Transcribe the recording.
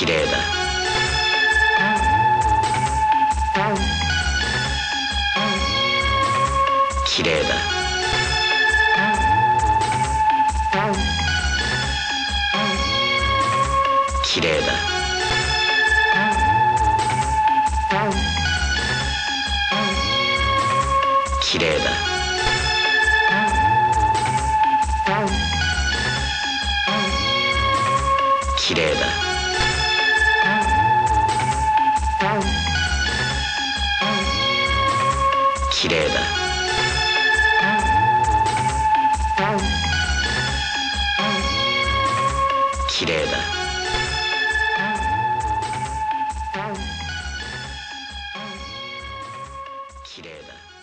綺麗だ。綺麗だ。綺麗だ。綺麗だ。綺麗だ。綺麗だ。綺麗だ。綺麗だ。